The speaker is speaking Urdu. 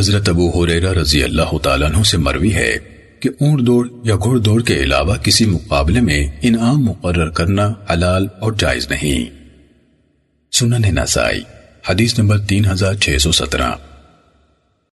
حضرت ابو حریرہ رضی اللہ تعالیٰ عنہ سے مروی ہے کہ اونٹ دوڑ یا گھڑ دوڑ کے علاوہ کسی مقابلے میں انعام مقرر کرنا حلال اور جائز نہیں۔ سنن نسائی، حدیث نمبر تین ہزار چھ سو سترہ۔